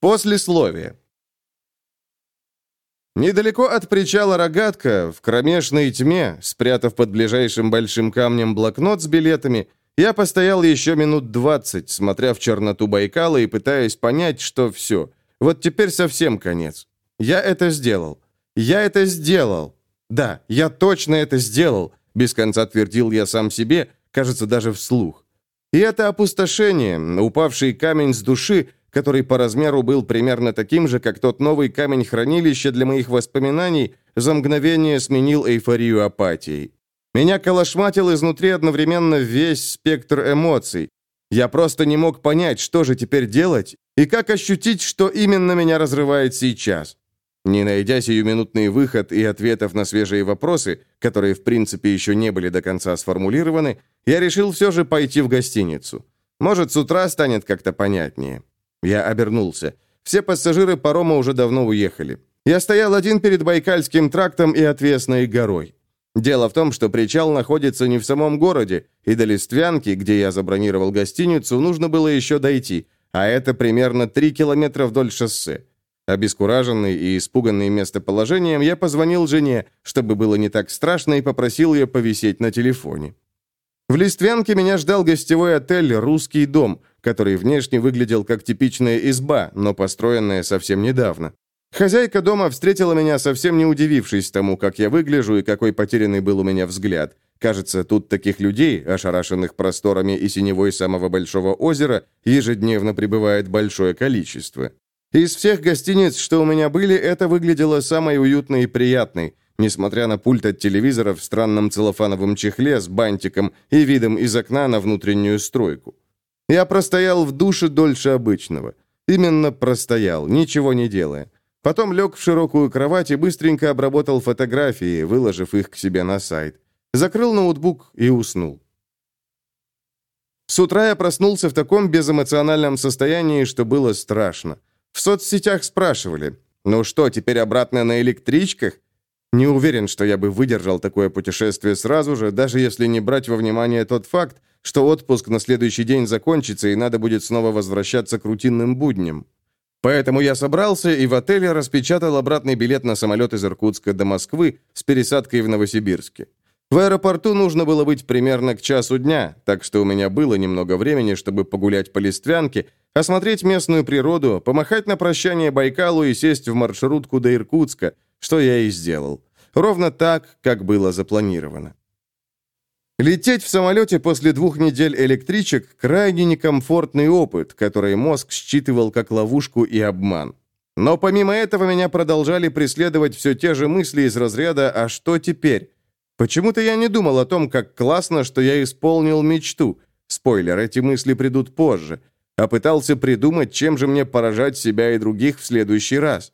Послесловие. Недалеко от причала «Рогатка», в кромешной тьме, спрятав под ближайшим большим камнем блокнот с билетами, я постоял еще минут двадцать, смотря в черноту Байкала и пытаясь понять, что все. Вот теперь совсем конец. Я это сделал. Я это сделал. Да, я точно это сделал, без конца твердил я сам себе, кажется, даже вслух. И это опустошение, упавший камень с души, который по размеру был примерно таким же, как тот новый камень хранилища для моих воспоминаний, за мгновение сменил эйфорию апатией. Меня колошматил изнутри одновременно весь спектр эмоций. Я просто не мог понять, что же теперь делать, и как ощутить, что именно меня разрывает сейчас. Не найдя сиюминутный выход и ответов на свежие вопросы, которые в принципе еще не были до конца сформулированы, я решил все же пойти в гостиницу. Может, с утра станет как-то понятнее. Я обернулся. Все пассажиры парома уже давно уехали. Я стоял один перед Байкальским трактом и отвесной горой. Дело в том, что причал находится не в самом городе, и до Листвянки, где я забронировал гостиницу, нужно было еще дойти, а это примерно 3 километра вдоль шоссе. Обескураженный и испуганный местоположением, я позвонил жене, чтобы было не так страшно, и попросил ее повисеть на телефоне. В Листвянке меня ждал гостевой отель «Русский дом», который внешне выглядел как типичная изба, но построенная совсем недавно. Хозяйка дома встретила меня, совсем не удивившись тому, как я выгляжу и какой потерянный был у меня взгляд. Кажется, тут таких людей, ошарашенных просторами и синевой самого большого озера, ежедневно прибывает большое количество. Из всех гостиниц, что у меня были, это выглядело самой уютной и приятной, несмотря на пульт от телевизора в странном целлофановом чехле с бантиком и видом из окна на внутреннюю стройку. Я простоял в душе дольше обычного. Именно простоял, ничего не делая. Потом лег в широкую кровать и быстренько обработал фотографии, выложив их к себе на сайт. Закрыл ноутбук и уснул. С утра я проснулся в таком безэмоциональном состоянии, что было страшно. В соцсетях спрашивали, ну что, теперь обратно на электричках? Не уверен, что я бы выдержал такое путешествие сразу же, даже если не брать во внимание тот факт, что отпуск на следующий день закончится и надо будет снова возвращаться к рутинным будням. Поэтому я собрался и в отеле распечатал обратный билет на самолет из Иркутска до Москвы с пересадкой в Новосибирске. В аэропорту нужно было быть примерно к часу дня, так что у меня было немного времени, чтобы погулять по Листвянке, осмотреть местную природу, помахать на прощание Байкалу и сесть в маршрутку до Иркутска, что я и сделал. Ровно так, как было запланировано. Лететь в самолете после двух недель электричек – крайне некомфортный опыт, который мозг считывал как ловушку и обман. Но помимо этого меня продолжали преследовать все те же мысли из разряда «А что теперь?». Почему-то я не думал о том, как классно, что я исполнил мечту. Спойлер, эти мысли придут позже. А пытался придумать, чем же мне поражать себя и других в следующий раз.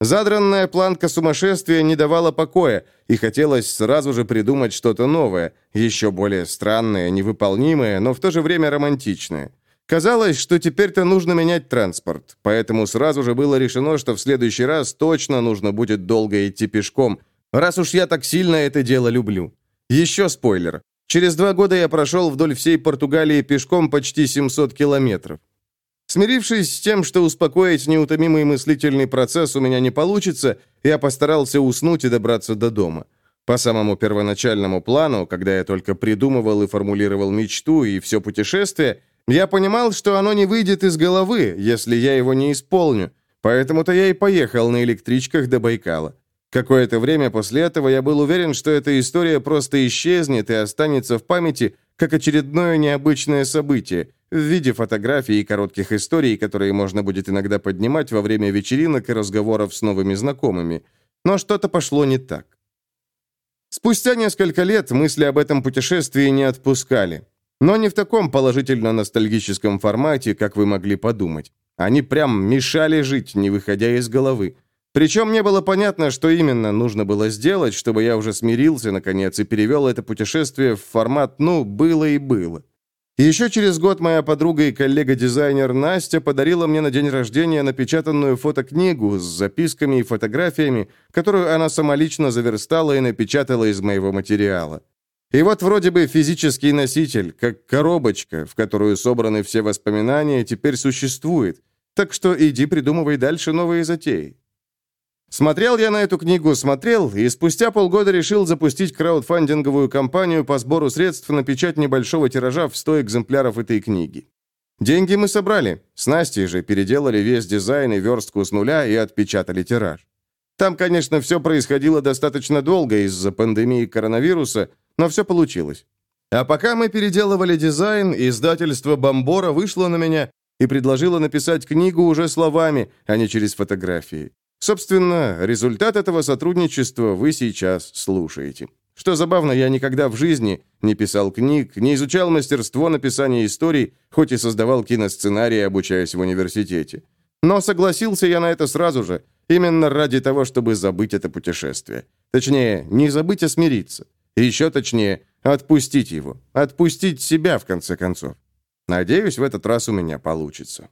Задранная планка сумасшествия не давала покоя, и хотелось сразу же придумать что-то новое, еще более странное, невыполнимое, но в то же время романтичное. Казалось, что теперь-то нужно менять транспорт, поэтому сразу же было решено, что в следующий раз точно нужно будет долго идти пешком, раз уж я так сильно это дело люблю. Еще спойлер. Через два года я прошел вдоль всей Португалии пешком почти 700 километров. Смирившись с тем, что успокоить неутомимый мыслительный процесс у меня не получится, я постарался уснуть и добраться до дома. По самому первоначальному плану, когда я только придумывал и формулировал мечту и все путешествие, я понимал, что оно не выйдет из головы, если я его не исполню, поэтому-то я и поехал на электричках до Байкала. Какое-то время после этого я был уверен, что эта история просто исчезнет и останется в памяти как очередное необычное событие – в виде фотографий и коротких историй, которые можно будет иногда поднимать во время вечеринок и разговоров с новыми знакомыми. Но что-то пошло не так. Спустя несколько лет мысли об этом путешествии не отпускали. Но не в таком положительно-ностальгическом формате, как вы могли подумать. Они прям мешали жить, не выходя из головы. Причем не было понятно, что именно нужно было сделать, чтобы я уже смирился, наконец, и перевел это путешествие в формат «ну, было и было». Еще через год моя подруга и коллега-дизайнер Настя подарила мне на день рождения напечатанную фотокнигу с записками и фотографиями, которую она самолично заверстала и напечатала из моего материала. И вот вроде бы физический носитель, как коробочка, в которую собраны все воспоминания, теперь существует. Так что иди придумывай дальше новые затеи. Смотрел я на эту книгу, смотрел, и спустя полгода решил запустить краудфандинговую кампанию по сбору средств на печать небольшого тиража в 100 экземпляров этой книги. Деньги мы собрали. С Настей же переделали весь дизайн и верстку с нуля и отпечатали тираж. Там, конечно, все происходило достаточно долго из-за пандемии коронавируса, но все получилось. А пока мы переделывали дизайн, издательство «Бомбора» вышло на меня и предложило написать книгу уже словами, а не через фотографии. Собственно, результат этого сотрудничества вы сейчас слушаете. Что забавно, я никогда в жизни не писал книг, не изучал мастерство написания историй, хоть и создавал киносценарии, обучаясь в университете. Но согласился я на это сразу же, именно ради того, чтобы забыть это путешествие. Точнее, не забыть, а смириться. Еще точнее, отпустить его. Отпустить себя, в конце концов. Надеюсь, в этот раз у меня получится.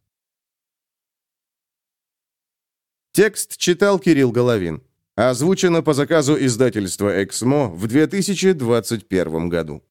Текст читал Кирилл Головин. Озвучено по заказу издательства «Эксмо» в 2021 году.